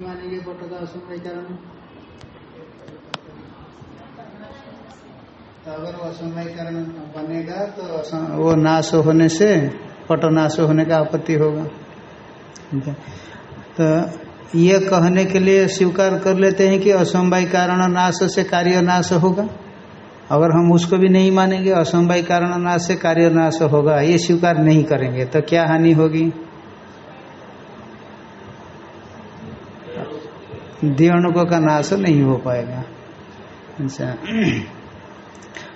मानेंगे पट का असमय कारण तो अगर वो असमय कारण बनेगा तो वो नाश होने से पट नाश होने का आपत्ति होगा। तो ये कहने के लिए स्वीकार कर लेते हैं कि असमवाय कारण नाश से कार्य नाश होगा। अगर हम उसको भी नहीं मानेंगे असमवाय कारण नाश से कार्य नाश होगा ये स्वीकार नहीं करेंगे तो क्या हानि होगी? दियणुकों का नाश नहीं हो पाएगा। अच्छा।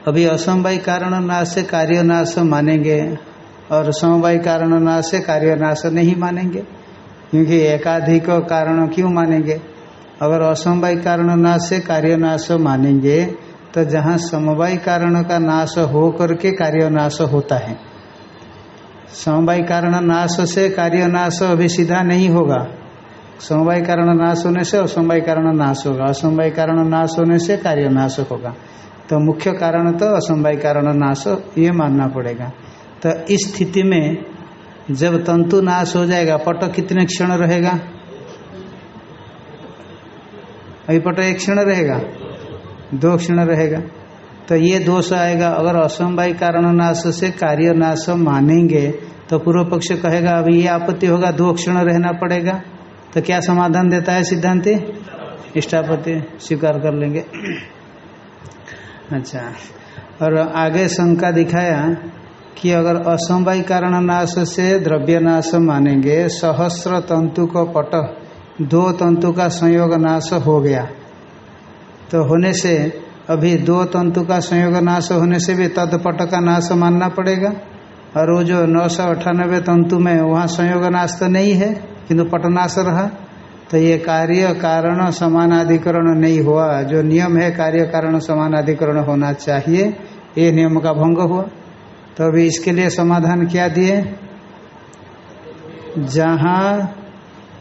अभी असमवाय कारण नाश से कार्य नाश मानेंगे और समवाय कारण नाश से कार्य नाश नहीं मानेंगे। क्योंकि एकाधिक कारण क्यों मानेंगे? अगर असमवाय कारण नाश से कार्य नाश मानेंगे तो जहाँ समवाय कारण का नाश हो करके कार्य नाश होता है। समवाय कारण नाश से कार्य नाश अभी सीधा नहीं होगा। समवाय कारण नाश होने से असमवाय कारण नाश होगा। असमवाय कारण नाश होने से कार्य नाश होगा। तो मुख्य कारण तो असमवाय कारण नाश, ये मानना पड़ेगा। तो इस स्थिति में जब तंतु नाश हो जाएगा, पट कितने क्षण रहेगा? अभी पट एक क्षण रहेगा, दो क्षण रहेगा। तो ये दोष आएगा। अगर असमवाय कारण नाश से कार्य नाश मानेंगे तो पूर्व पक्ष कहेगा, अभी ये आपत्ति होगा, दो क्षण रहना पड़ेगा। तो क्या समाधान देता है सिद्धांति? इष्टापति स्वीकार कर लेंगे। अच्छा और आगे शंका दिखाया कि अगर असमवाय कारण नाश से द्रव्य नाश मानेंगे, सहस्र तंतु को पट, दो तंतु का संयोग नाश हो गया। तो होने से, अभी दो तंतु का संयोग नाश होने से भी तदपट का नाश मानना पड़ेगा। और वो जो नौ सौ अट्ठानबे तंतु में वहाँ संयोग नाश तो नहीं है। किंतु पटनाश रहा तो ये कार्य कारण समानाधिकरण नहीं हुआ। जो नियम है, कार्य कारण समानाधिकरण होना चाहिए। ये नियम का भंग हुआ। तो अभी इसके लिए समाधान क्या दिए? जहाँ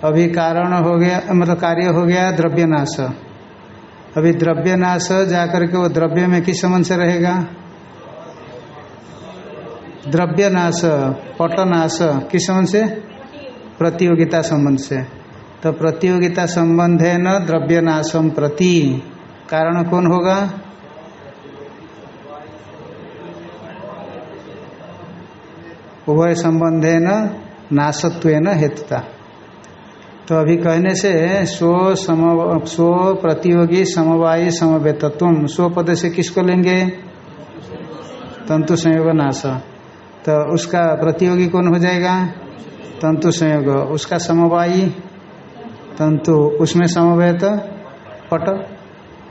अभी कारण हो गया मतलब कार्य हो गया द्रव्य नाश अभी द्रव्य नाश जाकर के वो द्रव्य में किस संबंध से रहेगा? द्रव्य नाश पटनाश, किस संबंध से? प्रतियोगिता संबंध से। तो प्रतियोगिता संबंध है न द्रव्य नाशम प्रति। कारण कौन होगा? उभय संबंध है न नाशत्व न हेतुता। तो अभी कहने से स्व सम, स्व प्रतियोगी समवायी समवेतत्व स्व पद से किसको लेंगे? तंतु संयोग नाश। तो उसका प्रतियोगी कौन हो जाएगा? तंतु संयोग, उसका समवायी तंतु, उसमें समवेत पट।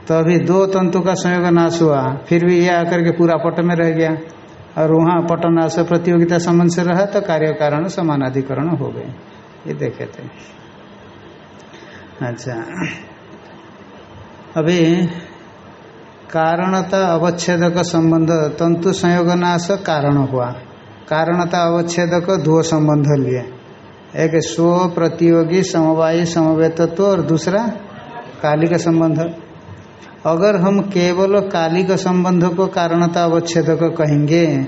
तो अभी दो तंतु का संयोग नाश हुआ, फिर भी यह आकर के पूरा पट में रह गया। और वहाँ पट नाश प्रतियोगिता संबंध से रहा तो कार्य कारण समानाधिकरण हो गए। ये देखे थे। अच्छा। अभी कारणता अवच्छेदक संबंध, तंतु संयोग नाश कारण हुआ। कारणता अवच्छेदक दो संबंध लिए। एक स्व प्रतियोगी, समवायी, समवेतत्व और दूसरा कालिक संबंध। अगर हम केवल कालिक संबंध को कारणता अवच्छेद को कहेंगे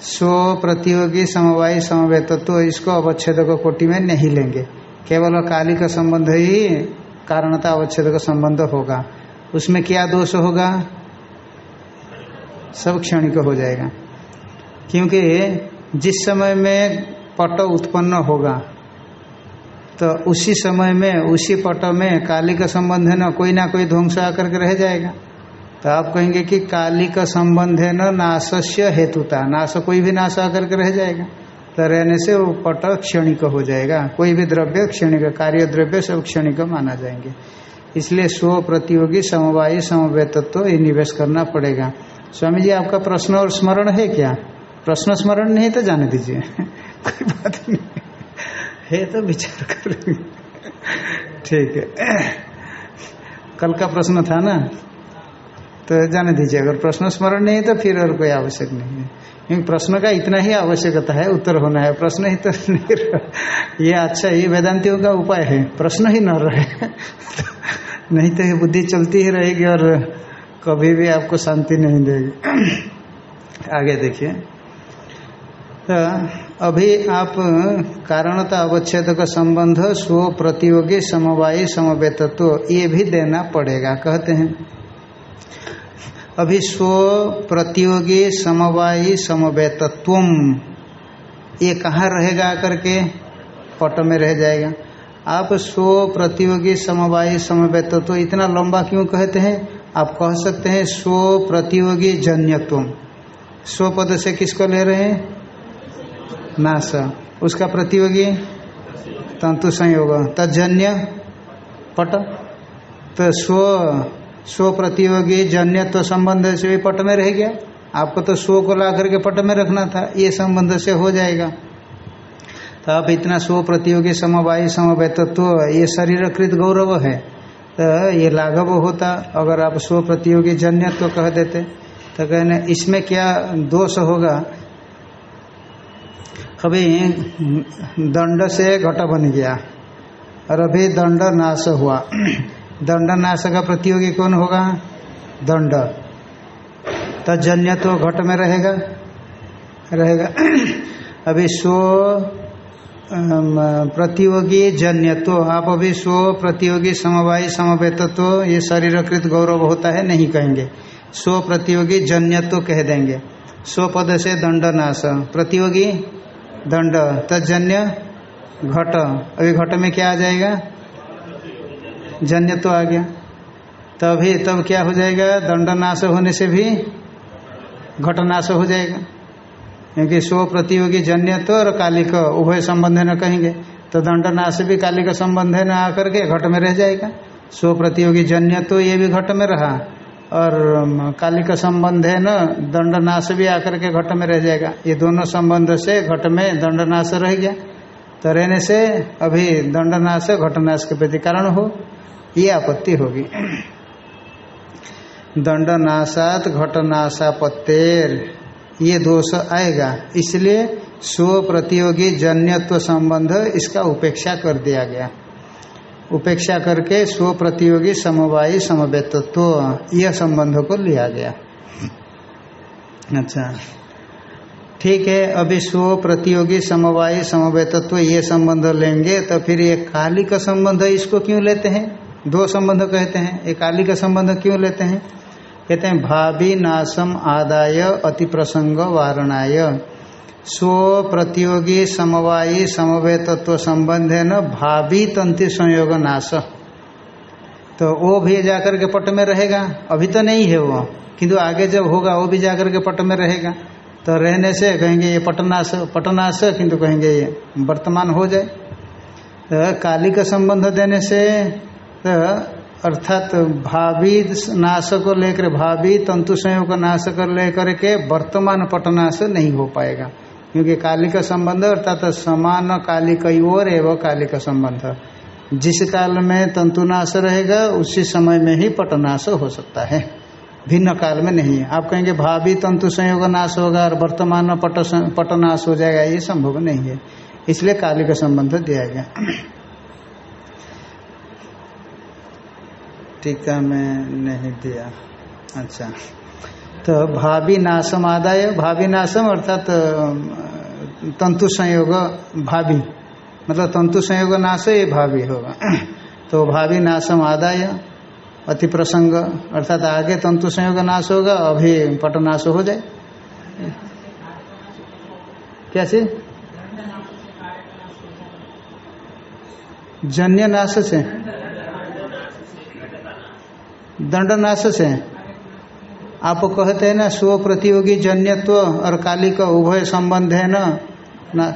स्व प्रतियोगी, समवायी, समवेतत्व इसको अवच्छेदक कोटि में नहीं लेंगे। केवल कालिक संबंध ही कारणता अवच्छेदक संबंध होगा। उसमें क्या दोष होगा? सब क्षणिक हो जाएगा। क्योंकि जिस समय में पट उत्पन्न होगा। तो उसी समय में, उसी पट में काली का संबंध है ना, कोई ना कोई ध्वंस आकर के रह जाएगा। तो आप कहेंगे कि काली का संबंध है न, नाशस्य हेतुता, नाश कोई भी नाश आकर के रह जाएगा। तो रहने से वो पट क्षणिक हो जाएगा। कोई भी द्रव्य क्षणिक, कार्य द्रव्य सब क्षणिक माना जाएँगे। इसलिए स्व प्रतियोगी, समवायी, समवेतत्व, ये निवेश करना पड़ेगा। स्वामी जी, आपका प्रश्न और स्मरण है क्या? प्रश्न स्मरण नहीं तो जाने दीजिए। कोई बात नहीं। है तो विचार कर ठीक है। कल का प्रश्न था ना? तो जाने दीजिए, अगर प्रश्न स्मरण नहीं है तो फिर और कोई आवश्यक नहीं है। क्योंकि प्रश्न का इतना ही आवश्यकता है, उत्तर होना है। प्रश्न ही तो नहीं ये अच्छा ये वेदांतियों का उपाय है। प्रश्न ही न रहे। नहीं तो ये बुद्धि चलती ही रहेगी और कभी भी आपको शांति नहीं देगी। आगे देखिए। तो अभी आप कारणता अवच्छेद का संबंध, स्व प्रतियोगी, समवायी, समवेतत्व, ये भी देना पड़ेगा, कहते हैं। अभी स्व प्रतियोगी, समवायी समवेतत्व ये कहाँ रहेगा करके पट में रह जाएगा। आप स्व प्रतियोगी, समवायी, समवेतत्व तो इतना लंबा क्यों कहते हैं? आप कह सकते हैं, स्व प्रतियोगी जन्यत्व स्व पद से किसको ले रहे हैं? नाश उसका प्रतियोगी तंतु संयोग। तजन्य पट। तो स्व स्व प्रतियोगी जन्यत्व संबंध से भी पट में रह गया। आपको तो स्व को ला करके पट में रखना था, ये संबंध से हो जाएगा। तो आप इतना स्व प्रतियोगी, समवायी, समवेतत्व, ये शरीरकृत गौरव है। तो ये लाघव होता, अगर आप स्व प्रतियोगी जन्यत्व कह देते। तो कहने, इसमें क्या दोष होगा? अभी दंड से घट बन गया और अभी दंड नाश हुआ। दंड नाश का प्रतियोगी कौन होगा? दंड। तो जन्य तो घट में रहेगा। रहेगा। अभी स्व प्रतियोगी जन्यत्व आप अभी स्व प्रतियोगी समवायी समवेतत्व ये शरीरकृत गौरव होता है, नहीं कहेंगे। स्व प्रतियोगी जन्यत्व कह देंगे। स्व पद से दंड नाश। प्रतियोगी दंड, तजन्य घट। अभी घट में क्या आ जाएगा? जन्य तो आ गया। तभी, तब क्या हो जाएगा? दंड नाश होने से भी घटनाश हो जाएगा। क्योंकि स्व प्रतियोगी जन्य तो और कालिक, उभय संबंध न कहेंगे। तो दंडनाश भी कालिक संबंध न आकर के घट में रह जाएगा। स्व प्रतियोगी जन्य तो ये भी घट में रहा। और कालिक संबंध है न, दंडनाश भी आकर के घट में रह जाएगा। ये दोनों संबंध से घट में दंडनाश रह गया। तो रहने से अभी दंडनाश घटनाश के प्रति कारण हो, ये आपत्ति होगी। दंडनाशात घटनाशापत्तेर ये दोष आएगा। इसलिए स्व प्रतियोगी जन्यत्व संबंध इसका उपेक्षा कर दिया गया। उपेक्षा करके स्व प्रतियोगी समवायी समवेतत्व यह संबंध को लिया गया। अच्छा। ठीक है, अभी स्व प्रतियोगी समवायी समवेतत्व ये संबंध लेंगे तो फिर ये काली का संबंध इसको क्यों लेते हैं? दो संबंध कहते हैं। ये काली का संबंध क्यों लेते हैं? कहते हैं, भावी नाशम आदाय अति प्रसंग वारणाय। स्व प्रतियोगी समवायी समवेतत्व संबंध है न भावी तंत्र संयोग नाश। तो वो भी जाकर के पट में रहेगा। अभी तो नहीं है वो, किंतु आगे जब होगा, वो भी जाकर के पट में रहेगा। तो रहने से कहेंगे ये पटनाश पटनाश, किंतु कहेंगे ये वर्तमान हो जाए। तो काली का संबंध देने से तो अर्थात भावी नाश को लेकर, भावी तंतु संयोग का नाश कर लेकर के वर्तमान पटनाश नहीं हो पाएगा। क्योंकि काली का संबंध अर्थात समान काली कई और एवं काली का संबंध। जिस काल में तंतुनाश रहेगा, उसी समय में ही पटनाश हो सकता है। भिन्न काल में नहीं आप कहेंगे, भावी तंतु संयोग नाश होगा और वर्तमान में पट पटनाश हो जाएगा, ये संभव नहीं है। इसलिए काली का संबंध दिया गया। टीका में नहीं दिया। अच्छा। तो भावी नाशम आदाय भावी नाशम अर्थात तंतु संयोग भावी मतलब तंतु संयोग नाश ये भावी होगा तो भावी नाशम आदाय, अति प्रसंग, अर्थात आगे तंतु संयोग नाश होगा, अभी पटनाश हो जाए। क्या कैसे? जन्य नाश से। दंड नाश से। आप कहते हैं ना स्व प्रतियोगी जन्यत्व और काली का उभय संबंध है ना? ना।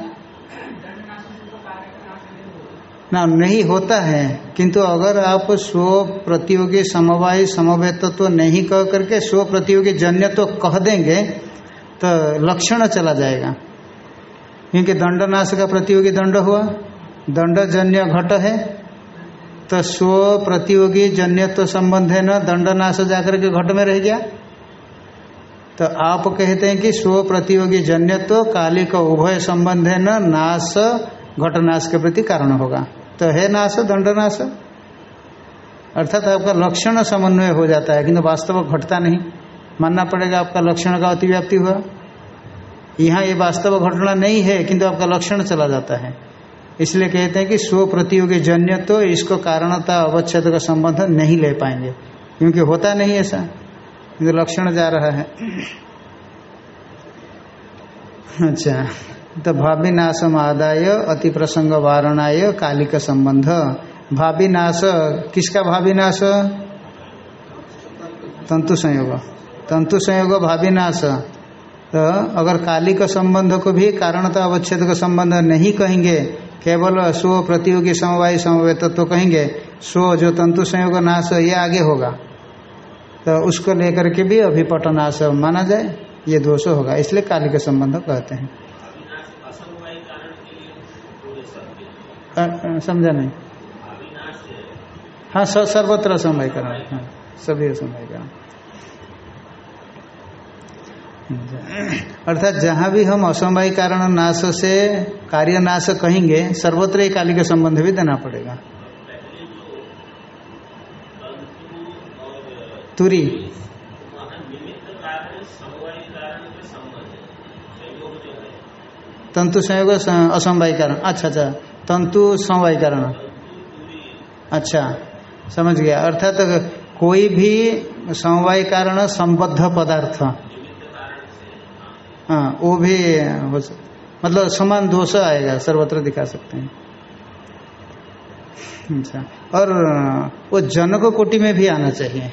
ना, नहीं होता है। किंतु अगर आप स्व प्रतियोगी समवाय, समवेतत्व तो नहीं कह करके स्व प्रतियोगी जन्यत्व कह देंगे तो लक्षण चला जाएगा। क्योंकि दंडनाश का प्रतियोगी दंड हुआ। दंड जन्य घट है। तो स्व प्रतियोगी जन्यत्व संबंध है न, दंडनाश जाकर के घट में रह गया। तो आप कहते हैं कि स्व प्रतियोगी जन्यत्व काली का उभय संबंध है न नाश घटनाश के प्रति कारण होगा। तो है नाश दंडनाश अर्थात आपका लक्षण समन्वय हो जाता है, किंतु वास्तव घटता नहीं। मानना पड़ेगा आपका लक्षण का अतिव्याप्ति हुआ। यहाँ ये वास्तव घटना नहीं है, किंतु आपका लक्षण चला जाता है। इसलिए कहते हैं कि स्व प्रतियोगी जन्य तो इसको कारणता, अवच्छेद का संबंध नहीं ले पाएँगे। क्योंकि होता नहीं ऐसा। किंतु लक्षण जा रहा है। अच्छा तो भावी नाशम आदाय अति प्रसंग वारणाय कालिक संबंध। भावी नाश किसका भावी नाश तंतु संयोग। तंतु संयोग भावी नाश तो अगर कालिक संबंध को भी कारणता अवच्छेद का संबंध नहीं कहेंगे, केवल स्व प्रतियोगी समवाय समवे तत्व तो कहेंगे, स्व जो तंतु संयोग नाश, ये आगे होगा। तो उसको लेकर के भी अभिपट नाश माना जाए, ये दोष होगा। इसलिए कालिक संबंध कहते हैं। समझा नहीं? हाँ स, सर्वत्र असमयकरण हाँ सभी असमयकरण अर्थात जहाँ भी हम असमवाय कारण नाश से कार्य नाश कहेंगे, सर्वत्र ही काली का संबंध भी देना पड़ेगा। तुरी। तंतु संयोग असमवाय कारण अच्छा अच्छा। तंतु समवाय कारण अच्छा समझ गया। अर्थात तो कोई भी समवाय कारण संबद्ध पदार्थ हाँ वो भी हो मतलब समान दोष आएगा, सर्वत्र दिखा सकते हैं। अच्छा और, वो जनक कोटि में भी आना चाहिए।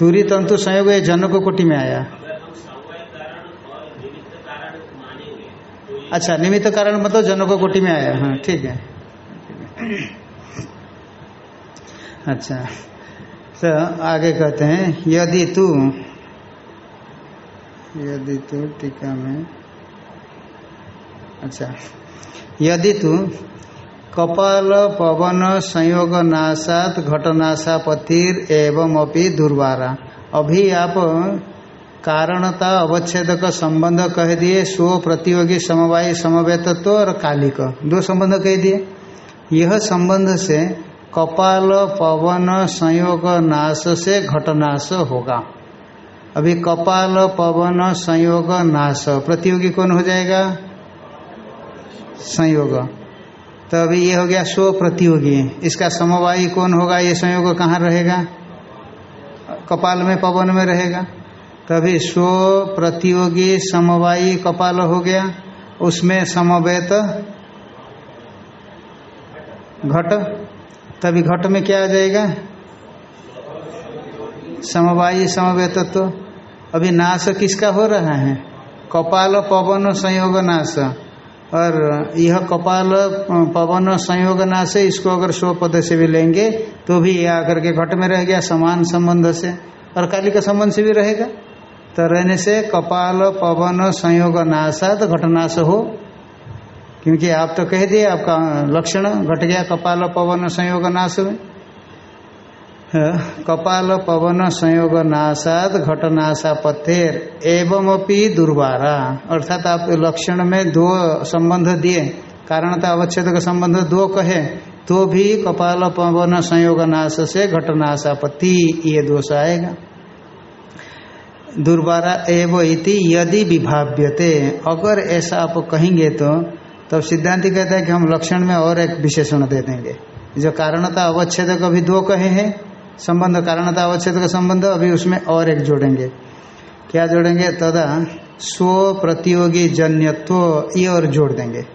तुरी तंतु संयोग ये जनक कोटि में आया। अच्छा निमित्त कारण मतलब जनक कोटि में आया। हाँ ठीक है। अच्छा तो आगे कहते हैं, यदि तू यदि तू टीका में अच्छा यदि तू कपाल, पवन, संयोग नाशात घटनाशापतिर एवं अपनी दुर्वारा। अभी आप कारणता अवच्छेद का संबंध कह दिए, स्व प्रतियोगी समवाय समवेतत्व और कालिक। दो संबंध कह दिए। यह संबंध से कपाल, पवन, संयोग नाश से घटनाश होगा। अभी कपाल, पवन, संयोग नाश प्रतियोगी कौन हो जाएगा? संयोग। तो अभी ये हो गया स्व प्रतियोगी। इसका समवायी कौन होगा? ये संयोग कहाँ रहेगा? कपाल में, पवन में रहेगा। तभी स्व प्रतियोगी समवायी कपाल हो गया। उसमें समवेत घट। तभी घट में क्या आ जाएगा? समवायी समवेत तो अभी नाश किसका हो रहा है? कपाल, पवन, संयोग नाश। और यह कपाल पवन संयोग नाश है इसको अगर स्व पद से भी लेंगे तो भी यह आकर के घट में रह गया समान संबंध से। और काली का संबंध से भी रहेगा। तो रहने से कपाल, पवन संयोग नाशात घटनाश हो। क्योंकि आप तो कह दिए, आपका लक्षण घट गया कपाल, पवन संयोग नाश में। कपाल, पवन, संयोग नाशाद घटनाशा पथेर एवं अपनी दुर्वारा। अर्थात आप लक्षण में दो संबंध दिए। कारणता अवच्छेद का संबंध दो कहे। तो भी कपाल, पवन, संयोग नाश से घटनाशापति ये दोष आएगा। दुर्वारा एवं इति यदि विभाव्यते। अगर ऐसा आप कहेंगे तो तब तो सिद्धांति कहता है कि हम लक्षण में और एक विशेषण दे देंगे। जो कारणता अवच्छेद कभी दो कहे हैं। संबंध कारणता अवच्छेद का संबंध, अभी उसमें और एक जोड़ेंगे। क्या जोड़ेंगे? तदा स्व प्रतियोगी जन्यत्व, ये और जोड़ देंगे।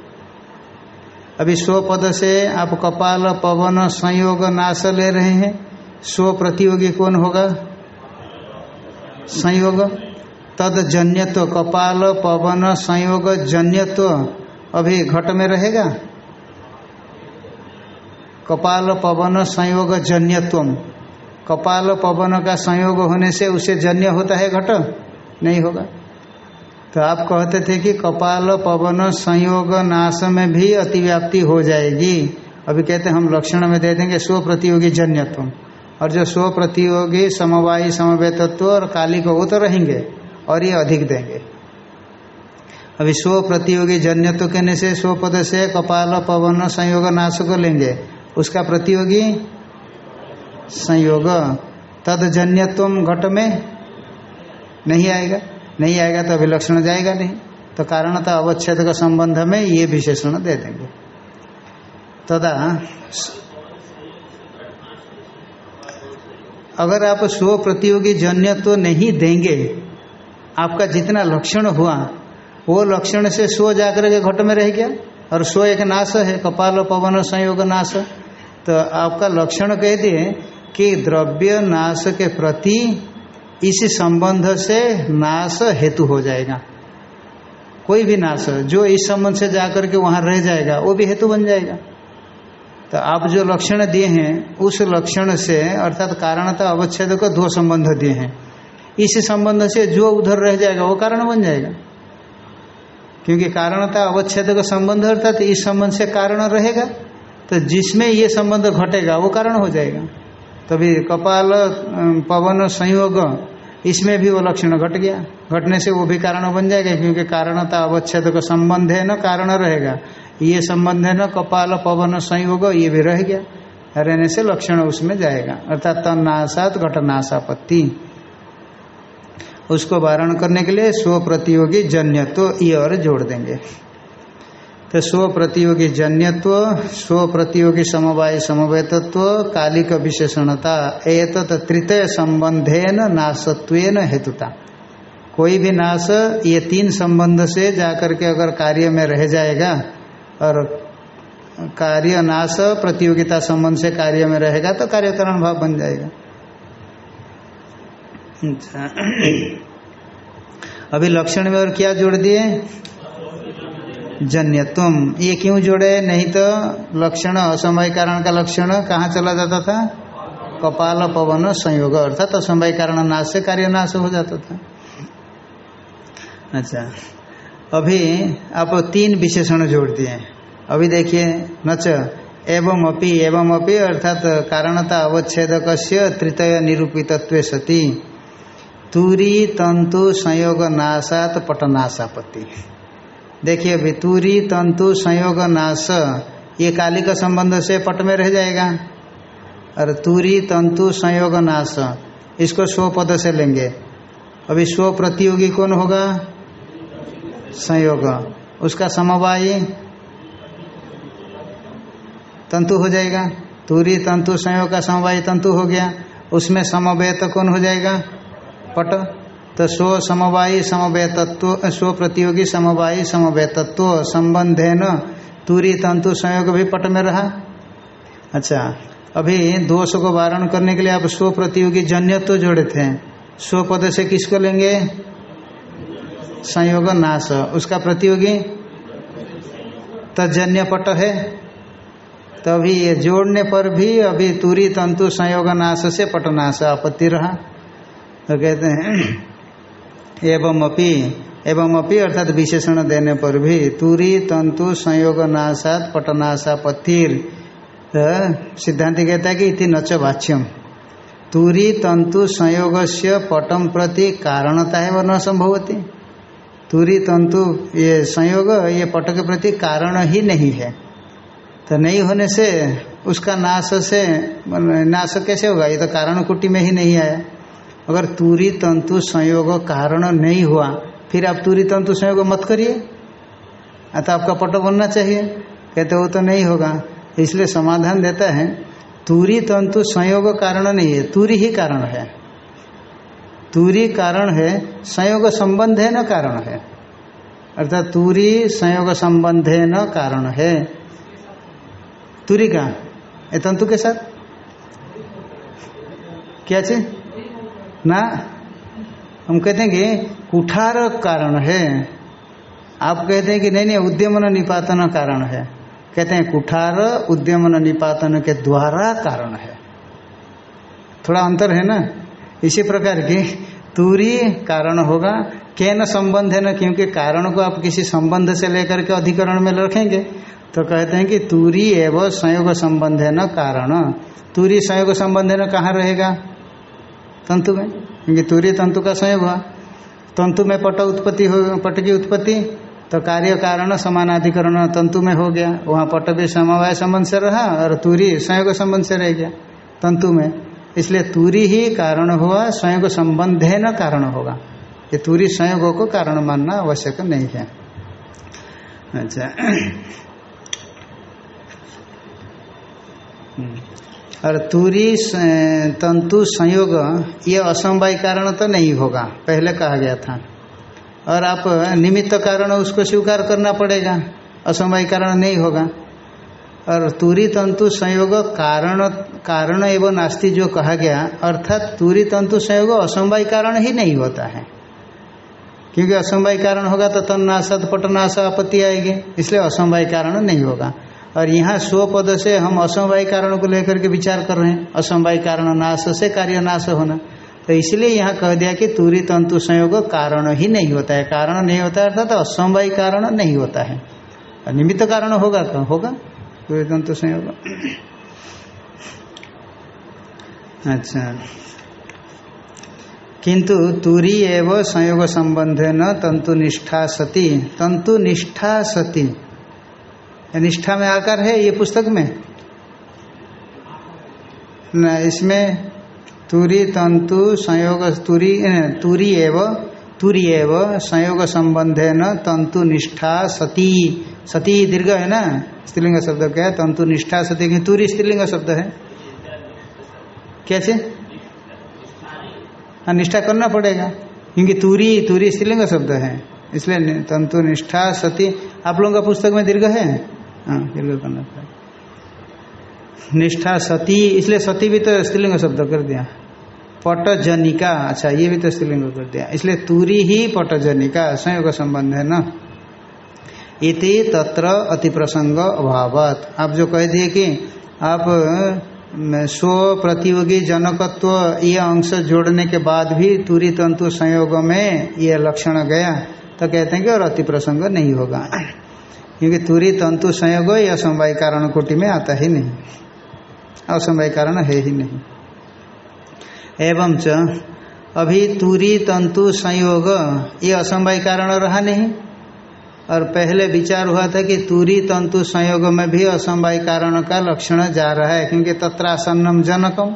अभी स्व पद से आप कपाल, पवन, संयोग नाश ले रहे हैं। स्व प्रतियोगी कौन होगा? संयोग। तद जन्यत्व, कपाल, पवन, संयोग, जन्यत्व। अभी घट में रहेगा? कपाल, पवन, संयोग जन्यत्व कपाल पवन का संयोग होने से उसे जन्य होता है घट? नहीं होगा। तो आप कहते थे कि कपाल पवन संयोग नाश में भी अतिव्याप्ति हो जाएगी। अभी कहते हम लक्षण में दे देंगे, स्व प्रतियोगी जन्यत्व। और जो स्व प्रतियोगी, समवायी, समवेतत्व और काली को वो तो रहेंगे और ये अधिक देंगे। अभी स्व प्रतियोगी जन्यत्व कहने से, स्व पद से कपाल पवन संयोग नाश को लेंगे। उसका प्रतियोगी संयोग। तदजन्यत्व घट में नहीं आएगा। नहीं आएगा तो अभिलक्षण जाएगा नहीं। तो कारण कारणता अवच्छेद का संबंध में ये विशेषण दे देंगे। तदा अगर आप स्व प्रतियोगी जन्य तो नहीं देंगे, आपका जितना लक्षण हुआ, वो लक्षण से स्व जाकर के घट में रह गया और स्व एक नाश है, कपाल, पवन, संयोग नाश। तो आपका लक्षण कह दिए कि द्रव्य नाश के प्रति इस संबंध से नाश हेतु हो जाएगा। कोई भी नाश, जो इस संबंध से जाकर के वहाँ रह जाएगा, वो भी हेतु बन जाएगा। तो आप जो लक्षण दिए हैं, उस लक्षण से, अर्थात कारणता अवच्छेद को दो संबंध दिए हैं। इस संबंध से जो उधर रह जाएगा, वो कारण बन जाएगा। क्योंकि कारणता अवच्छेद का संबंध, अर्थात इस संबंध से कारण रहेगा तो जिसमें ये संबंध घटेगा, वो कारण हो जाएगा। तभी कपाल पवन संयोग, इसमें भी वो लक्षण घट गया। घटने से वो भी कारण बन जाएगा, क्योंकि कारणता अवच्छेद का संबंध है, न कारण रहेगा। ये संबंध है न कपाल, पवन संयोग, ये भी रह गया। रहने से लक्षण उसमें जाएगा। अर्थात तन्नाशात घटनाशापत्ति उसको वारण करने के लिए स्व प्रतियोगी जन्यत्व ये और जोड़ देंगे। तो स्व प्रतियोगी जन्यत्व स्व प्रतियोगी समवाय समवेतत्व, कालिक विशेषणता एत तृतीय संबंधेन नाशत्व हेतुता। कोई भी नाश ये तीन संबंध से जाकर के अगर कार्य में रह जाएगा, और कार्य नाश प्रतियोगिता संबंध से कार्य में रहेगा तो कार्यकरण भाव बन जाएगा। अच्छा। अभी लक्षण में और क्या जोड़ दिए? जन्यत्वम ये क्यों जोड़े? नहीं तो लक्षण असमय कारण का लक्षण कहाँ चला जाता था? कपाल, पवन, संयोग, अर्थात असमय कारण नाश से कार्य नाश हो जाता था। अच्छा अभी आप तीन विशेषण जोड़ दिए। अभी देखिए, नच, एवं अपि एवं अपि, अर्थात कारणता अवच्छेदक तृतीय निरूपितत्व सती। तूरी, तंतु, संयोग, नाशात पटनाशापति देखिए अभी तूरी तंतु संयोग नाश, ये काली का संबंध से पट में रह जाएगा। और तूरी तंतु संयोग नाश, इसको स्व पद से लेंगे। अभी स्व प्रतियोगी कौन होगा? संयोग। उसका समवायी तंतु हो जाएगा। तूरी तंतु संयोग का समवायी तंतु हो गया। उसमें समवेत कौन हो जाएगा? पट। तो स्व समवायी समवय तत्व स्व प्रतियोगी समवायी समवय तत्व संबंधे न तूरी तंतु संयोग भी पट में रहा। अच्छा अभी दोष को वारण करने के लिए आप स्व प्रतियोगी जन्यत्व तो जोड़े थे। स्व पद से किसको लेंगे? संयोग नाश। उसका प्रतियोगी? तजन्य पट है। तो अभी ये जोड़ने पर भी अभी तूरी तंतु संयोग नाश से पटनाश आपत्ति रहा। तो कहते हैं एवं अपी एवं अपी अर्थात विशेषण देने पर भी, तूरी, तंतु, संयोग नाशात पटनाशापत्तिर तो सिद्धांत कहता है कि इति नच वाच्यम। तूरी, तंतु संयोग से पटम प्रति कारणता है न संभवती। तूरी, तंतु, ये संयोग, ये पट के प्रति कारण ही नहीं है। तो नहीं होने से उसका नाश से, नाश कैसे होगा? ये तो कारण कुटी में ही नहीं आया। अगर तूरी तंतु संयोग कारण नहीं हुआ, फिर आप तूरी तंतु संयोग मत करिए। तो आपका पट बनना चाहिए। कहते वो तो नहीं होगा। इसलिए समाधान देता है, तूरी तंतु संयोग कारण नहीं है, तूरी ही कारण है। तूरी कारण है, संयोग संबंध है न कारण है। अर्थात तूरी संयोग संबंध है न कारण है। तूरी का तंतु के साथ? क्या चीज़? ना हम कहते हैं कि कुठार कारण है। आप कहते हैं कि नहीं नहीं, उद्यमन निपातन कारण है। कहते हैं कुठार उद्यमन निपातन के द्वारा कारण है। थोड़ा अंतर है ना? इसी प्रकार की तूरी कारण होगा। के न संबंध है ना? क्योंकि कारण को आप किसी संबंध से लेकर के अधिकरण में रखेंगे। तो कहते हैं कि तूरी एवं संयोग संबंध है न कारण। तूरी संयोग संबंध है न? कहाँ रहेगा? तंतु में, क्योंकि तूरी तंतु का संयोग हुआ। तंतु में पट उत्पत्ति हो, पट की उत्पत्ति तो कार्य कारण समानाधिकरण तंतु में हो गया। वहाँ पट भी समवाय संबंध से रहा और तूरी स्वयं संबंध से रह गया तंतु में। इसलिए तूरी ही कारण हुआ, संयोग संबंध है न कारण होगा। ये तूरी संयोगों को कारण मानना आवश्यक नहीं है। अच्छा। और तुरी तंतु संयोग, ये असमवाय कारण तो नहीं होगा, पहले कहा गया था। और आप निमित्त कारण उसको स्वीकार करना पड़ेगा असमवाय कारण नहीं होगा। और तुरी तंतु संयोग कारण कारण एवं नास्ति जो कहा गया, अर्थात तुरी तंतु संयोग असमवाय कारण ही नहीं होता है। क्योंकि असमवाय कारण होगा तो तन तन्नाशत पटनाश आपत्ति आएगी, इसलिए असमवाय कारण नहीं होगा। और यहाँ स्व पद से हम असमवाय कारण को लेकर के विचार कर रहे हैं। असमवाय कारण नाश से कार्य नाश होना। तो इसलिए यहाँ कह दिया कि तुरी तंतु संयोग कारण ही नहीं होता है। कारण नहीं होता अर्थात तो असमवाय कारण नहीं होता है। निमित्त कारण होगा तो होगा। तुरी तंतु संयोग। अच्छा। किंतु तुरी एवं संयोग संबंध न तंतु निष्ठा सती। तंतु निष्ठा सती। निष्ठा में आकार है ये पुस्तक में? न, इसमें तुरी, तंतु, संयोग, तुरी तुरी एव तुरी एव, संयोग संबंधे न तंतु निष्ठा, सती। सती दीर्घ है ना? स्त्रीलिंग शब्द क्या है? तंतु निष्ठा, सती तुरी स्त्रीलिंग शब्द है। कैसे? हाँ निष्ठा करना पड़ेगा, क्योंकि तुरी तुरी स्त्रीलिंग शब्द है। इसलिए तंतु निष्ठा, सती, आप लोगों का पुस्तक में दीर्घ है? हाँ दीर्घ करना पड़ेगा निष्ठा सती, इसलिए सती भी तो स्त्रीलिंग शब्द कर दिया। पटजनिका अच्छा ये भी तो स्त्रीलिंग कर दिया। इसलिए तुरी ही पटजनिका, संयोग संबंध है ना। इति तत्र अति प्रसंग अभावत। आप जो कह दिए कि आप स्व प्रतियोगी जनकत्व, ये अंश जोड़ने के बाद भी तुरी तंतु संयोग में ये लक्षण गया तो कहते हैं कि और अति प्रसंग नहीं होगा। क्योंकि तुरी तंतु संयोग यह असमवाय कारण कोटि में आता ही नहीं। असमवाय कारण है ही नहीं। एवं च, अभी तुरी तंतु संयोग, ये असमवाय कारण रहा नहीं। और पहले विचार हुआ था कि तुरी तंतु संयोग में भी असमवाय कारण का लक्षण जा रहा है, क्योंकि तत्रासन्नम जनकम।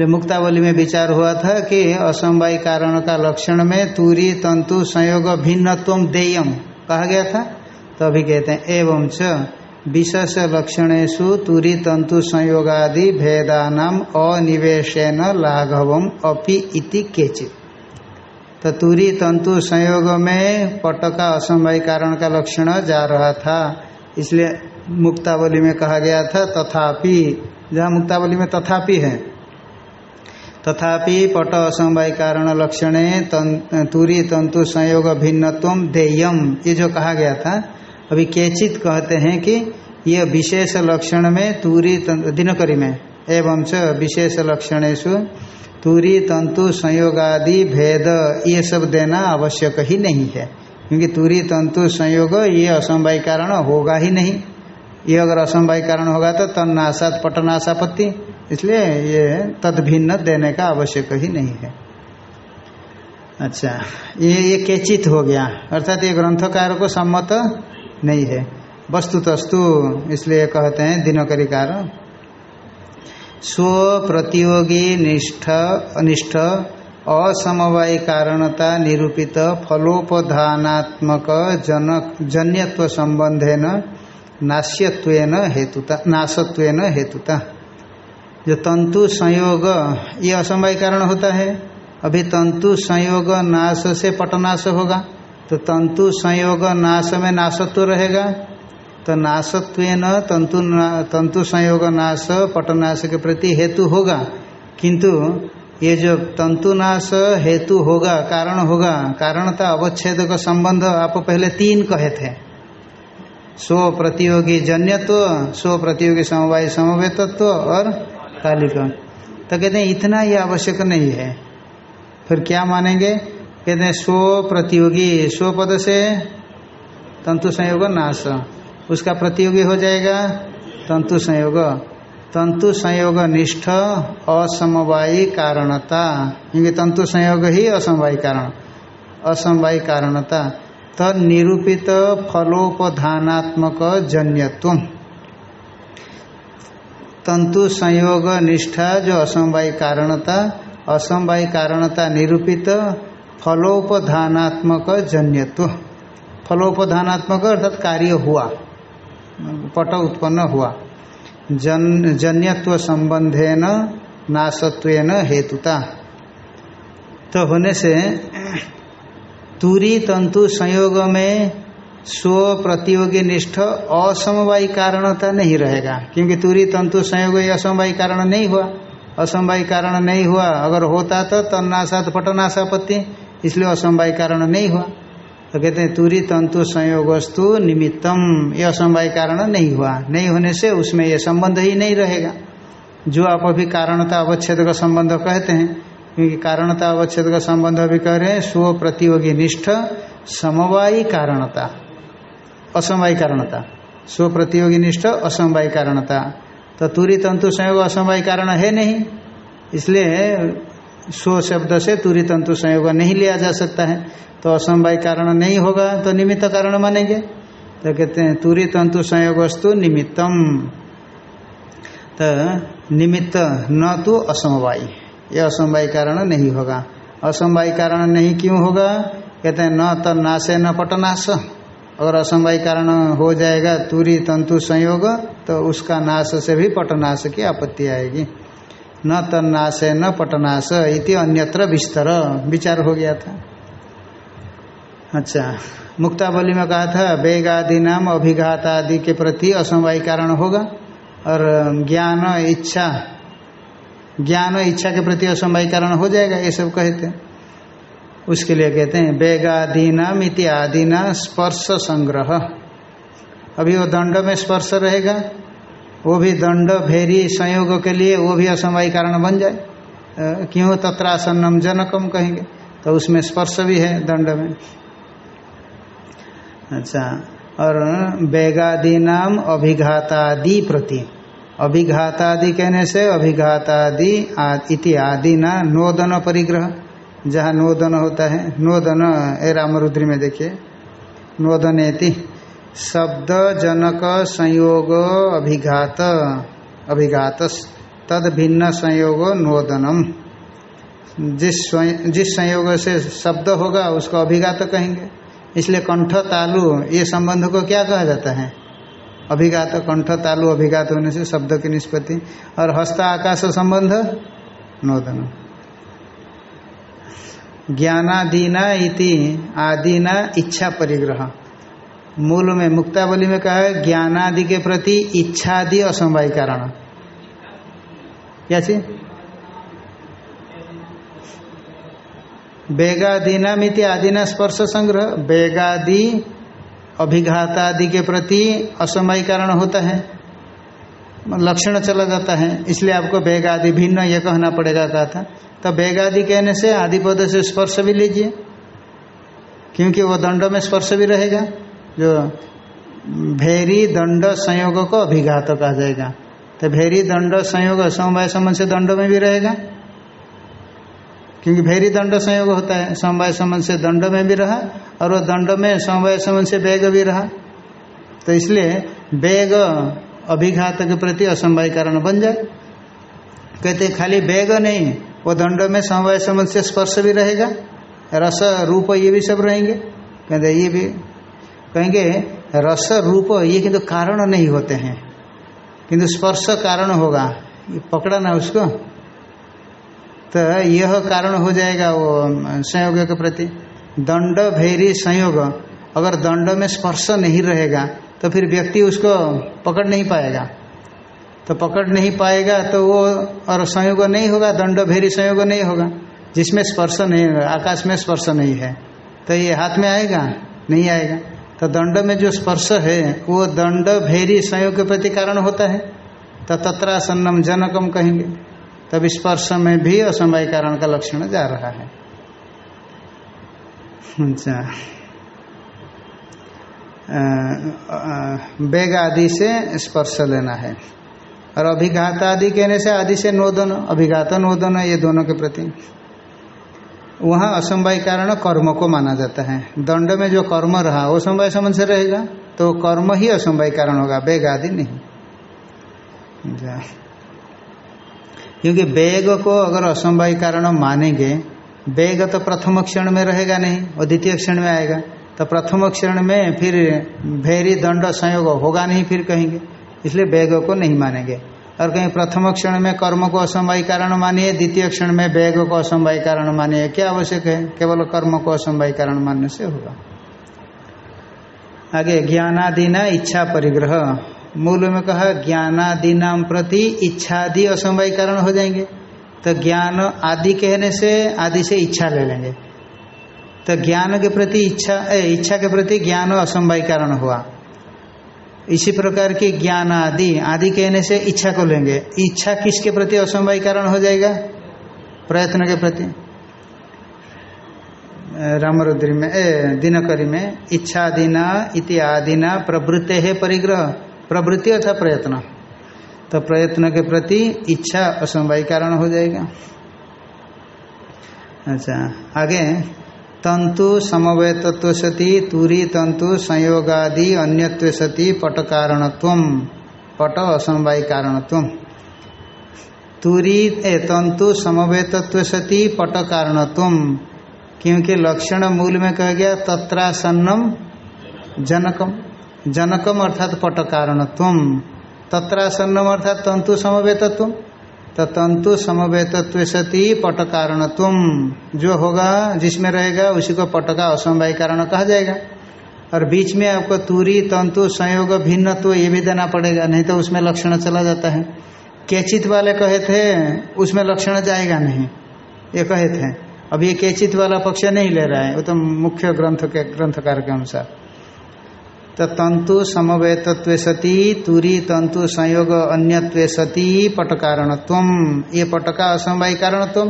मुक्तावली में विचार हुआ था कि असमवाय कारण का लक्षण में तुरी तंतु संयोग भिन्नत्व देयम, कहा गया था। तो अभी कहते हैं, एवं च, विशेष लक्षणेशु तुरी तंतु संयोगादि भेदानाम अनिवेशन लाघवम अपि इति केचित। तो तुरी तंतु संयोग में पट का असमवाय कारण का लक्षण जा रहा था, इसलिए मुक्तावली में कहा गया था, तथापि, जहाँ मुक्तावली में तथापि है, तथापि पट असमवाय कारण लक्षणे तुरी तंतु संयोग भिन्नत्व देयम, ये जो कहा गया था अभी केचित कहते हैं कि यह विशेष लक्षण में तूरी दिनकरी में, एवं च विशेष लक्षणेशु तुरी तंतु संयोगादि भेद, ये सब देना आवश्यक ही नहीं है। क्योंकि तुरी तंतु संयोग ये असमवाय कारण होगा ही नहीं। ये अगर असमवाय कारण होगा तो तन्नाशात पटनाशापत्ति इसलिए ये तद भिन्न देने का आवश्यक ही नहीं है। अच्छा ये ये केचित हो गया। अर्थात ये ग्रंथकार को सम्मत नहीं है। वस्तु तस्तु इसलिए कहते हैं दिनकरिकार। स्व प्रतियोगी निष्ठ, अनिष्ठ, असमवाय कारणता निरूपित फलोपधानात्मक जनक जन्यत्व संबंधेन नाश्यत्वेन हेतुता नाशत्वेन हेतुता। जो तंतु संयोग, ये असमवाय कारण होता है। अभी तंतु संयोग नाश से पटनाश होगा। तो तंतु संयोग नाश में नाशत्व रहेगा। तो नाशत्व न, तंतु तंतु संयोग नाश, पटनाश के प्रति हेतु होगा। किंतु ये जो तंतुनाश हेतु होगा, कारण होगा, कारणता अवच्छेद का संबंध आप पहले तीन कहे थे। स्व प्रतियोगी जन्यत्व, स्व प्रतियोगी समवाय समवेतत्व और कालिक। तो कहते हैं, इतना ही आवश्यक नहीं है। फिर क्या मानेंगे? कहते हैं स्व प्रतियोगी। स्व पद से तंतु संयोग नाश। उसका प्रतियोगी हो जाएगा तंतु संयोग। तंतु संयोग निष्ठ, असमवायी कारणता। क्योंकि तंतु संयोग ही असमवायी कारण। असमवायी कारणता। तद निरूपित फलोपधानात्मक जन्यत्व तंतु संयोग निष्ठा जो असमवायी कारणता। असमवायी कारणता निरूपित फलोपधानात्मक जन्यत्व फलोपधानात्मक अर्थात कार्य हुआ, पट उत्पन्न हुआ। जन, जन्यत्व संबंधेन नाशत्वेन हेतुता। तो होने से तुरी तंतु संयोग में स्व प्रतियोगी निष्ठ असमवायी कारणता नहीं रहेगा, क्योंकि तुरी तंतु संयोग असमवायी कारण नहीं हुआ। असमवायी कारण नहीं हुआ, अगर होता तो तन्नाशात पटनाशापत्ति इसलिए असमवायी कारण नहीं हुआ। तो कहते हैं, तुरी तंतु संयोगस्तु निमित्तम, ये असमवाय कारण नहीं हुआ। नहीं होने से उसमें यह संबंध ही नहीं रहेगा। जो आप अभी कारणता अवच्छेद का संबंध कहते हैं, क्योंकि कारणता अवच्छेद का संबंध अभी कह रहे हैं, स्व प्रतियोगी निष्ठ, समवायी कारणता असमवायी कारणता। स्व प्रतियोगी निष्ठ असमवायी कारणता। तो तुरी तंतु संयोग असमवाय कारण है नहीं। इसलिए स्व शब्द से तुरी तंतु संयोग नहीं लिया जा सकता है। तो असमवाय कारण नहीं होगा तो निमित्त कारण मानेंगे। तो कहते हैं, तुरी तंतु संयोग वस्तु निमित्तम। तो निमित्त न तो असमवाय यह असमवाय कारण नहीं होगा। असमवाय कारण नहीं क्यों होगा? कहते हैं, न तो नाशे न पटनाश। अगर असमवाय कारण हो जाएगा तुरी तंतु संयोग तो उसका नाश से भी पटनाश की आपत्ति आएगी। न तन्नाशे न पटनाश इति अन्यत्र विस्तर। विचार हो गया था। अच्छा। मुक्तावली में कहा था वेग आदि नाम अभिघात आदि के प्रति असमवाय कारण होगा और ज्ञान इच्छा ज्ञान इच्छा के प्रति असमवाय कारण हो जाएगा, ये सब कहते हैं। उसके लिए कहते हैं, वेगादि नाम इति आदिना स्पर्श संग्रह। अभी वो दंड में स्पर्श रहेगा वो भी दंड, भेरी, संयोग के लिए वो भी असमवाय कारण बन जाए। क्यों? तत्रासन्नम जनकम कहेंगे। तो उसमें स्पर्श भी है दंड में। अच्छा और वेगादि नाम अभिघातादि प्रति। अभिघातादि कहने से अभिघातादि इति आदि ना नोदन परिग्रह। जहाँ नोदन होता है, नोदन, ए रामरुद्री में देखिए। नोदनेति। शब्द जनक संयोग अभिघात अभिघात तद भिन्न संयोग नोदनम। जिस जिस संयोग से शब्द होगा, उसको अभिघात कहेंगे। इसलिए कंठ तालु, ये संबंध को क्या कहा जाता है? अभिघात, कंठ तालु, अभिघात होने से शब्द की निष्पत्ति। और हस्त आकाश संबंध नोदन ज्ञानादीना इति, आदिना इच्छा परिग्रह। मूल में मुक्तावली में कहा है, ज्ञानादि के प्रति इच्छादि असमवाय कारण। क्या चीज़ वेगादीना मिति आदिना स्पर्श संग्रह। वेगादि अभिघातादि के प्रति असमय कारण होता है। लक्षण चला जाता है, इसलिए आपको वेगादि भिन्न यह कहना पड़ेगा कहा था। तो वेगादि कहने से आदि पद से स्पर्श भी लीजिए, क्योंकि वो दंड में स्पर्श भी रहेगा। जो भेरी दंड संयोग को अभिघात कहा जाएगा। तो भेरी दंड संयोग समवाय संबंध से दंड में भी रहेगा। क्योंकि भेरी दंड संयोग होता है, समवाय संबंध से दंड में भी रहा और वो दंड में समवाय संबंध से वेग भी रहा। तो इसलिए वेग अभिघात के प्रति असमवाय कारण बन जाए। कहते खाली वेग नहीं, वो दंड में समवाय संबंध से स्पर्श भी रहेगा। रस, रूप ये भी सब रहेंगे। कहते ये भी कहेंगे, रस रूप ये किंतु कारण नहीं होते हैं। किंतु स्पर्श कारण होगा। ये पकड़ा ना उसको। तो यह कारण हो जाएगा वो संयोग के प्रति। दंड भेरी संयोग। अगर दंड में स्पर्श नहीं रहेगा तो फिर व्यक्ति उसको पकड़ नहीं पाएगा। तो पकड़ नहीं पाएगा तो वो और संयोग नहीं होगा, दंड भेरी संयोग नहीं होगा। जिसमें स्पर्श नहीं होगा, आकाश में स्पर्श नहीं है। तो ये हाथ में आएगा? नहीं आएगा। तो दंड में जो स्पर्श है, वो दंड भेरी संयोग के प्रति कारण होता है। तो तत्रासन्नम जनकम कहेंगे। तब स्पर्श में भी असमय कारण का लक्षण जा रहा है। अच्छा। वेग आदि से स्पर्श लेना है। और अभिघात आदि कहने से आदि से नोदन अभिघात नोदन ये दोनों के प्रति। वहाँ असमवाय कारण कर्म को माना जाता है। दंड में जो कर्म रहा, वो समवाय संबंध से रहेगा तो कर्म ही असमवाय कारण होगा, वेग आदि नहीं। क्योंकि वेग को अगर असमवाय कारण मानेंगे, वेग तो प्रथम क्षण में रहेगा नहीं और द्वितीय क्षण में आएगा। तो प्रथम क्षण में फिर भेरी दंड संयोग होगा नहीं फिर कहेंगे, इसलिए वेग को नहीं मानेंगे। और कहीं प्रथम क्षण में कर्म को असमवाय कारण मानिए द्वितीय क्षण में वेग को असमवाय कारण मानिए। क्या आवश्यक है? केवल कर्म को असमवाय कारण मानने से होगा। आगे ज्ञानादिना इच्छा परिग्रह। मूल में कहा ज्ञानादिना प्रति इच्छादि असमवाय कारण हो जाएँगे। तो ज्ञान आदि कहने से आदि से इच्छा ले लेंगे। तो ज्ञान के प्रति इच्छा ए, इच्छा के प्रति ज्ञान असमवाय कारण हुआ। इसी प्रकार की ज्ञान आदि आदि कहने से इच्छा को लेंगे। इच्छा किसके प्रति? असमवाय कारण हो जाएगा प्रयत्न के प्रति। रामरुद्री में ए, दिनकरी में इच्छादिना इति आदिना प्रवृत्ति है परिग्रह। प्रवृत्ति अर्थात प्रयत्न। तो प्रयत्न के प्रति इच्छा असमवाय कारण हो जाएगा। अच्छा आगे। तंतु समवय तत्व सती, तुरी तंतु संयोगादि अन्यत्व सती पट कारणत्व पट असमवाय कारणत्व तुरी तंतु समवय तत्व सती पट कारणत्व क्योंकि लक्षण मूल में कह गया, तत्रासन्नम, जनकम। जनकम अर्थात पट कारणत्व तत्रासन्नम अर्थात तंतु समवेतत्व। तो तंतु समवेतत्व सती पट कारणत्व जो होगा, जिसमें रहेगा, उसी को पट का असमवाय कारण कहा जाएगा। और बीच में आपको तुरी, तंतु, संयोग भिन्न तो ये भी देना पड़ेगा, नहीं तो उसमें लक्षण चला जाता है। केचित वाले कहे थे, उसमें लक्षण जाएगा नहीं। ये कहे थे। अब ये केचित वाला पक्ष नहीं ले रहा है, वो तो मुख्य ग्रंथ के, ग्रंथकार के अनुसार। तो तंतु समवेतत्व सती, तुरी तंतु संयोग अन्यत्व सती पट कारणत्व ये पट का असमवाय कारणत्व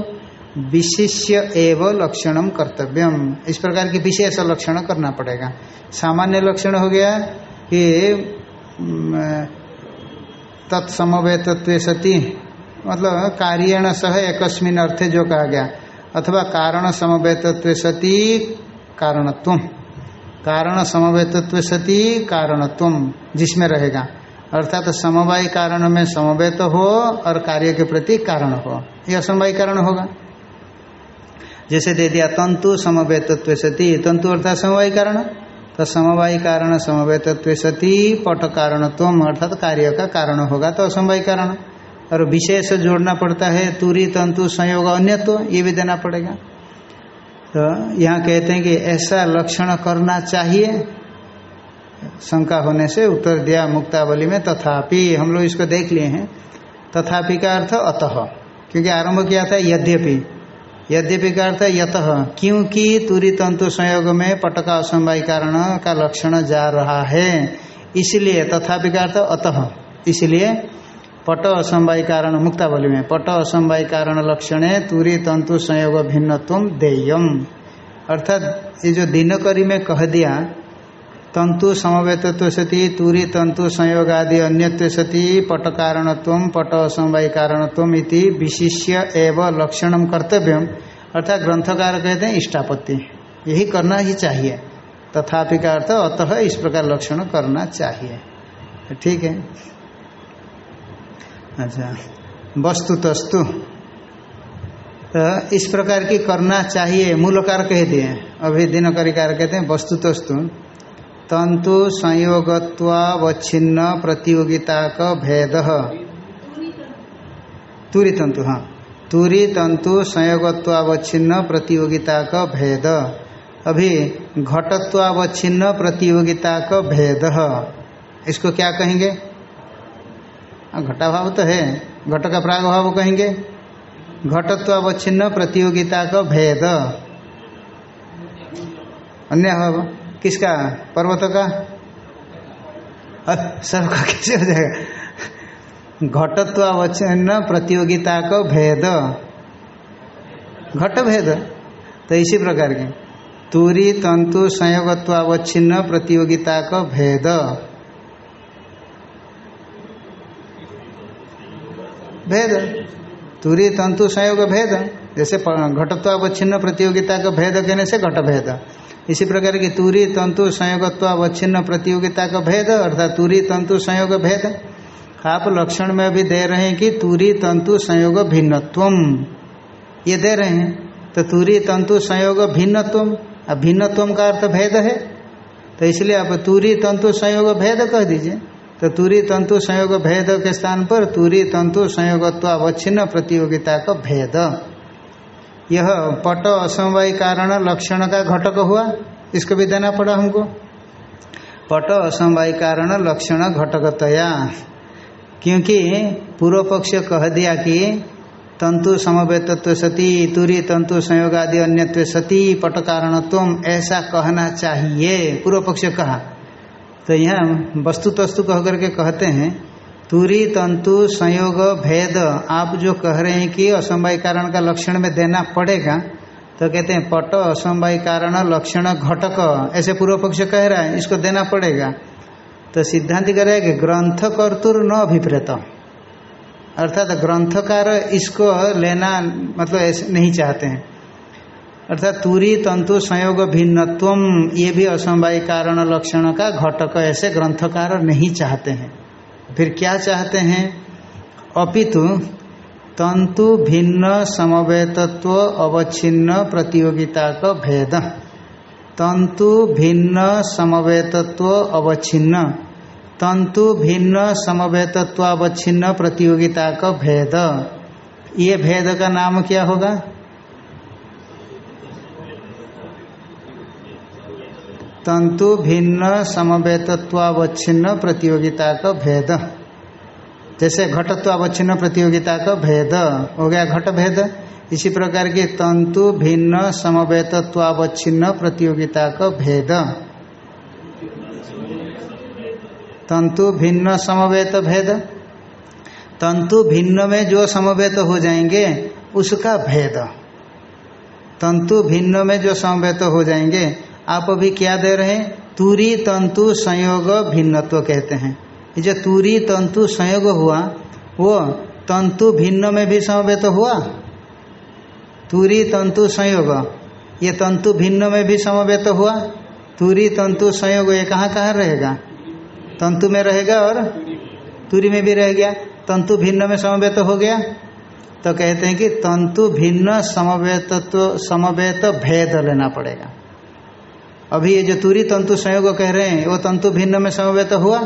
विशिष्य एवं लक्षणम कर्तव्यम। इस प्रकार की विशेष लक्षण करना पड़ेगा। सामान्य लक्षण हो गया कि तत्समवेतत्व सती मतलब कार्यण सह एकस्मिन अर्थे जो कहा गया, अथवा कारण समवेतत्व सती कारणत्व कारण समवेतत्व सती कारणत्व जिसमें रहेगा। अर्थात तो समवाय कारण में समवेत हो और कार्य के प्रति कारण हो। यह समवाय कारण होगा। जैसे दे दिया, तंतु समवेतत्व सती। तंतु अर्थात समवाय कारण। तो समवाय कारण, समवेतत्व सती, पट कारणत्व अर्थात कार्य का कारण होगा तो असमवाय कारण। और विशेष जोड़ना पड़ता है, तुरी, तंतु, संयोग, अन्यत्व, ये भी देना पड़ेगा। तो यहाँ कहते हैं कि ऐसा लक्षण करना चाहिए। शंका होने से उत्तर दिया मुक्तावली में, तथापि हम लोग इसको देख लिए हैं। तथापि का अर्थ अतः, क्योंकि आरंभ किया था यद्यपि। यद्यपि का अर्थ यत, क्योंकि तुरी तंतु संयोग में पटका असमवाय कारण का लक्षण जा रहा है। इसलिए तथापि का अर्थ अतः। इसलिए पट असमवाय कारण मुक्तावली में, पट असमवाय कारण लक्षणे तुरी तंतु संयोग भिन्नत्व देयम। अर्थात ये जो दिनकरी में कह दिया, तंतु समवेतत्व सती, तुरी तंतु संयोग आदि अन्यत्व सती, पट कारणत्व, पट असमवाय कारणत्व इति विशिष्य एवं लक्षणम कर्तव्यम। अर्थात ग्रंथकार कहते हैं, इष्टापत्ति। यही करना ही चाहिए। तथापि का अर्थ, अतः इस प्रकार लक्षण करना चाहिए। ठीक है? अच्छा। वस्तु तस्तु तो इस प्रकार की करना चाहिए, मूलकार कह दिए। अभी दिनकारिकार कहते हैं वस्तु तस्तु तंतु संयोगत्वावच्छिन्न प्रतियोगिता का भेद। तुरी तंतु हाँ। तुरी तंतु संयोगत्वावच्छिन्न प्रतियोगिता का भेद। अभी घटत्वावच्छिन्न प्रतियोगिता का भेद। इसको क्या कहेंगे? घटाभाव तो है। घट का प्राग भाव कहेंगे घटत्वावच्छिन्न प्रतियोगिता का भेद। अन्य भाव, किसका? पर्वत का? सबका कैसे हो जाएगा। घटत्वावच्छिन्न प्रतियोगिता का भेद। घट भेद। तो इसी प्रकार के। तुरी, तंतु संयोगत्वावच्छिन्न प्रतियोगिता का भेद। भेद। तुरी तंतु संयोग भेद। जैसे घटत्वावच्छिन्न प्रतियोगिता का भेद कहने से घट भेद इसी प्रकार की तुरी तंतु संयोगत्वावच्छिन्न प्रतियोगिता का भेद, अर्थात तुरी तंतु संयोग भेद। आप लक्षण में अभी दे रहे हैं कि तुरी तंतु संयोग भिन्नत्व ये दे रहे हैं। तो तुरी तंतु संयोग भिन्नत्व अब भिन्नत्व का अर्थ भेद है। तो इसलिए आप तुरी तंतु संयोग भेद कह दीजिए। तो तुरी तंतु संयोग भेद के स्थान पर तुरी तंतु संयोगत्वावच्छिन्न प्रतियोगिता का भेद। यह पट असमवाय कारण लक्षण का घटक हुआ। इसको भी देना पड़ा हमको। पट असमवाय कारण लक्षण घटकतया। क्योंकि पूर्व पक्ष कह दिया कि तंतु समवेतत्व सती, तुरी तंतु संयोग आदि अन्यत्व सती, पट कारणत्व ऐसा कहना चाहिए। पूर्व पक्ष कहा। तो यहाँ वस्तु तस्तु कह करके कहते हैं, तुरी तंतु संयोग भेद, आप जो कह रहे हैं कि असमवाय कारण का लक्षण में देना पड़ेगा तो कहते हैं, पट असमवाय कारण, लक्षण घटक, ऐसे पूर्व पक्ष कह रहा है, इसको देना पड़ेगा। तो सिद्धांत कह रहा है कि ग्रंथ कर्तुर न अभिप्रेत। अर्थात ग्रंथकार इसको लेना मतलब ऐसे नहीं चाहते हैं। अर्थात तुरी, तंतु, संयोग भिन्नत्व ये भी असमवाय कारण लक्षण का घटक ऐसे ग्रंथकार नहीं चाहते हैं। फिर क्या चाहते हैं? अपितु, तंतु, भिन्न, समवेतत्व, अवच्छिन्न, प्रतियोगिता का भेद। तंतु, भिन्न, समवेतत्व, अवच्छिन्न। तंतु, भिन्न समवेतत्व अवच्छिन्न प्रतियोगिता का भेद। ये भेद का नाम क्या होगा? तंतु भिन्न समवेतत्वावच्छिन्न प्रतियोगिता का भेद। जैसे घटत्वावच्छिन्न प्रतियोगिता का भेद। हो गया घट भेद। इसी प्रकार के तंतु भिन्न समवेतत्वावच्छिन्न प्रतियोगिता का भेद। तंतु भिन्न समवेत भेद। तंतु भिन्न में जो समवेत हो जाएँगे, उसका भेद। तंतु भिन्न में जो समवेत हो जाएँगे आप अभी क्या दे रहे हैं? तुरी तंतु संयोग भिन्नत्व कहते हैं। ये जो तुरी तंतु संयोग हुआ, वो तंतु भिन्न में भी समवेत हुआ? तुरी तंतु संयोग, ये तंतु भिन्न में भी समवेत हुआ? तुरी तंतु संयोग, ये कहाँ कहाँ रहेगा? तंतु में रहेगा और तुरी में भी रह गया। तंतु भिन्न में समवेत हो गया। तो कहते हैं कि तंतु भिन्न समवेतत्व, समवेत भेद लेना पड़ेगा। अभी ये जो तुरी तंतु संयोग कह रहे हैं, वो तंतु भिन्न में समवेत हुआ,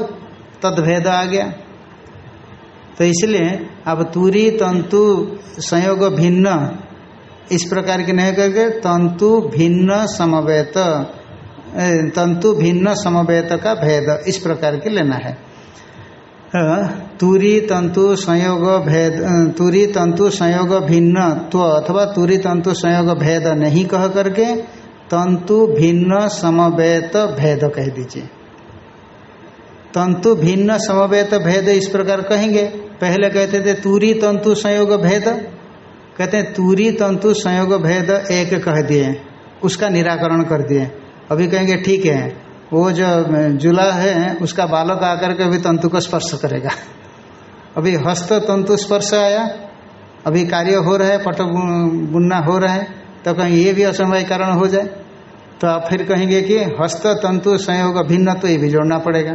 तद भेद आ गया। तो इसलिए अब तुरी तंतु संयोग भिन्न, इस प्रकार के नहीं करके तंतु भिन्न समवेत तंतु भिन्न समवेत का भेद, इस प्रकार के लेना है। तुरी तंतु संयोग भेद तुरी तंतु संयोग भिन्न तो अथवा तुरी तंतु संयोग भेद नहीं कह करके तंतु भिन्न समवेत भेद कह दीजिए। तंतु भिन्न समवेत भेद इस प्रकार कहेंगे। पहले कहते थे तूरी तंतु संयोग भेद। कहते हैं तूरी तंतु संयोग भेद एक कह दिए। उसका निराकरण कर दिए। अभी कहेंगे ठीक है। वो जो जुला है, उसका बालक आकर के अभी तंतु को स्पर्श करेगा। अभी हस्त तंतु स्पर्श आया। अभी कार्य हो रहा है, पट बुनना हो रहा है तो कहीं ये भी असमय कारण हो जाए। तो आप फिर कहेंगे कि हस्त तंतु संयोग भिन्न तो ये भी जोड़ना पड़ेगा।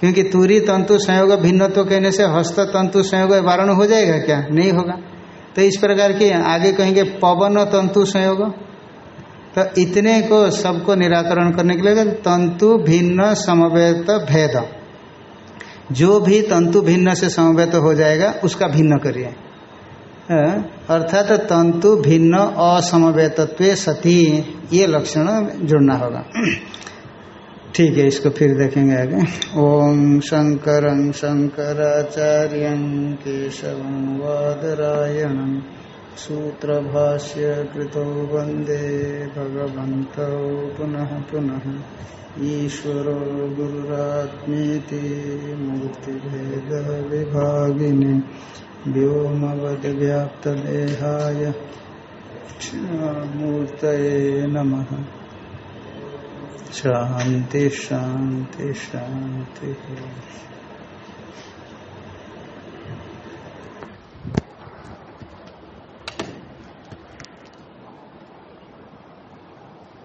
क्योंकि तुरी तंतु संयोग भिन्न तो कहने से हस्त तंतु संयोग वारण हो जाएगा क्या? नहीं होगा। तो इस प्रकार के आगे कहेंगे पवन तंतु संयोग। तो इतने को सबको निराकरण करने के लिए तंतु भिन्न समवेत भेद। जो भी तंतु भिन्न से समवेत हो जाएगा, उसका भिन्न करिए। अर्थात तंतु भिन्न असमवेतत्व सती, ये लक्षण जुड़ना होगा। ठीक है, इसको फिर देखेंगे आगे। ओम शंकर शंकराचार्य केशव वादरायण सूत्र भाष्य कृत वंदे भगवत पुनः पुनः। ईश्वर गुरुरात्मीति मूर्तिभेद विभागिने व्योमवद्व्याप्तदेहाय मूर्तये नमः। शांति शांति शांति